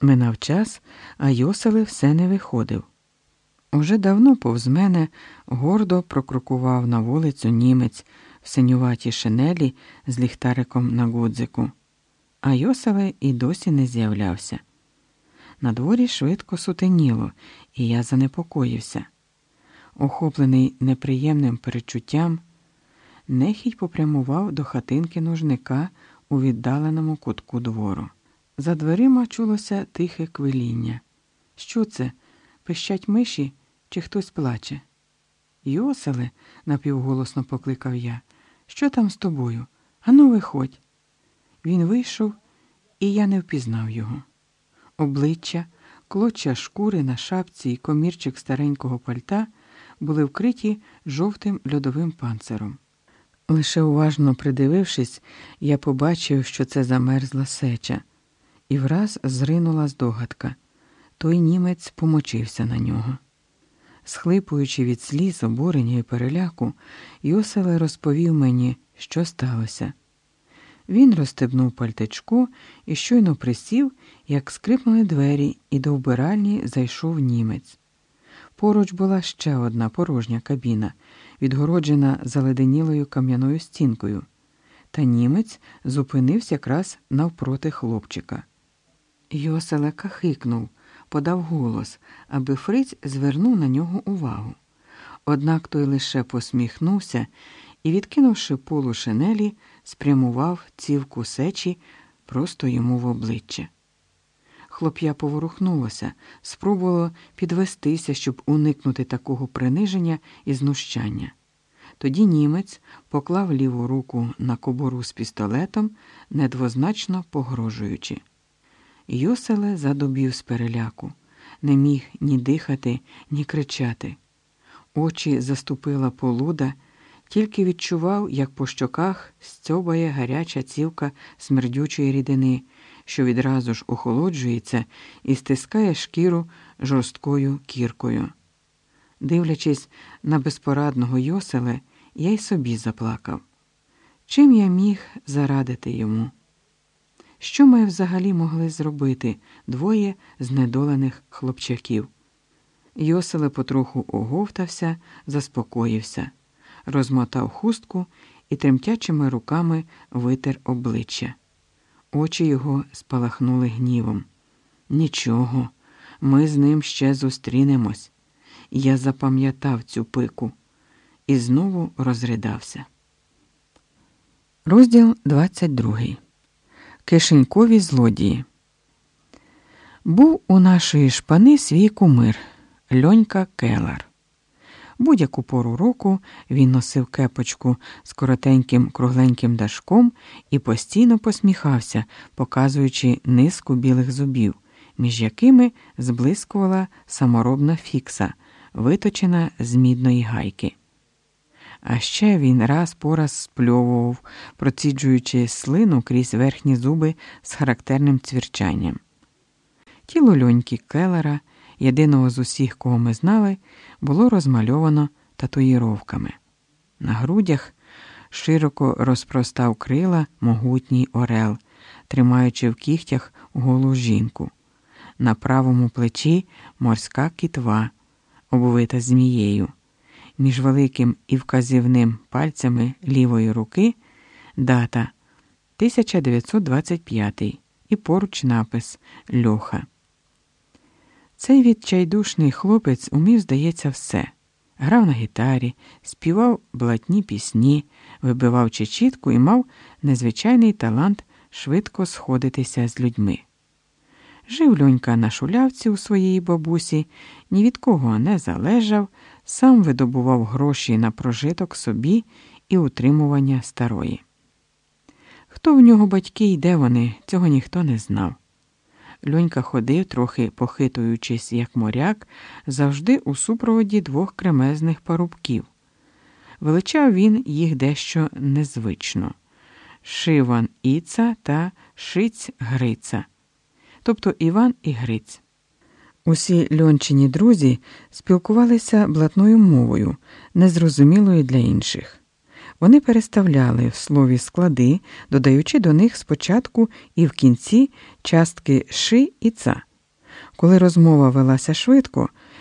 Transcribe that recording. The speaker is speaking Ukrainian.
Минав час, а Йоселе все не виходив. Уже давно повз мене гордо прокрокував на вулицю німець в синюватій шинелі з ліхтариком на гудзику, а Йоселе і досі не з'являвся. На дворі швидко сутеніло, і я занепокоївся. Охоплений неприємним перечуттям, нехідь попрямував до хатинки нужника у віддаленому кутку двору. За дверима чулося тихе квиління. Що це? Пищать миші чи хтось плаче? Йоселе, напівголосно покликав я, що там з тобою? Ану, виходь. Він вийшов, і я не впізнав його. Обличчя, клоччя шкури на шапці і комірчик старенького пальта були вкриті жовтим льодовим панциром. Лише уважно придивившись, я побачив, що це замерзла сеча, і враз зринула здогадка. Той німець помочився на нього. Схлипуючи від сліз, обурення і переляку, Йоселе розповів мені, що сталося. Він розстебнув пальтечко і щойно присів, як скрипнули двері, і до вбиральні зайшов німець. Поруч була ще одна порожня кабіна, відгороджена заледенілою кам'яною стінкою, та німець зупинився якраз навпроти хлопчика. Йоселе кахикнув, подав голос, аби Фриць звернув на нього увагу. Однак той лише посміхнувся і, відкинувши полу шинелі, спрямував цівку сечі просто йому в обличчя. Хлоп'я поворухнулося, спробувало підвестися, щоб уникнути такого приниження і знущання. Тоді німець поклав ліву руку на кобору з пістолетом, недвозначно погрожуючи. Йоселе задубів з переляку, не міг ні дихати, ні кричати. Очі заступила полуда, тільки відчував, як по щоках стьобає гаряча цівка смердючої рідини, що відразу ж охолоджується і стискає шкіру жорсткою кіркою. Дивлячись на безпорадного Йоселе, я й собі заплакав. Чим я міг зарадити йому? Що ми взагалі могли зробити двоє знедолених хлопчаків? Йоселе потроху оговтався, заспокоївся, розмотав хустку і тремтячими руками витер обличчя. Очі його спалахнули гнівом. Нічого, ми з ним ще зустрінемось. Я запам'ятав цю пику і знову розридався. Розділ 22 Кишенькові злодії. Був у нашої шпани свій кумир Льонька Келар. Будь-яку пору року він носив кепочку з коротеньким кругленьким дашком і постійно посміхався, показуючи низку білих зубів, між якими зблискувала саморобна фікса, виточена з мідної гайки. А ще він раз по раз спльовував, проціджуючи слину крізь верхні зуби з характерним цвірчанням. Тіло льоньки Келлера, єдиного з усіх, кого ми знали, було розмальовано татуїровками. На грудях широко розпростав крила могутній орел, тримаючи в кігтях голу жінку. На правому плечі морська кітва, обвита змією між великим і вказівним пальцями лівої руки дата 1925 і поруч напис Льоха. Цей відчайдушний хлопець умів, здається, все. Грав на гітарі, співав блатні пісні, вибивав чечітку і мав незвичайний талант швидко сходитися з людьми. Жив льонька на шулявці у своїй бабусі, ні від кого не залежав, сам видобував гроші на прожиток собі і утримування старої. Хто в нього батьки і де вони, цього ніхто не знав. Льонька ходив, трохи похитуючись, як моряк, завжди у супроводі двох кремезних парубків. Величав він їх дещо незвично Шиван Іца та Шиць Гриця, тобто Іван і Гриць. Усі льончині друзі спілкувалися блатною мовою, незрозумілою для інших. Вони переставляли в слові склади, додаючи до них спочатку і в кінці частки ши і ца. Коли розмова велася швидко,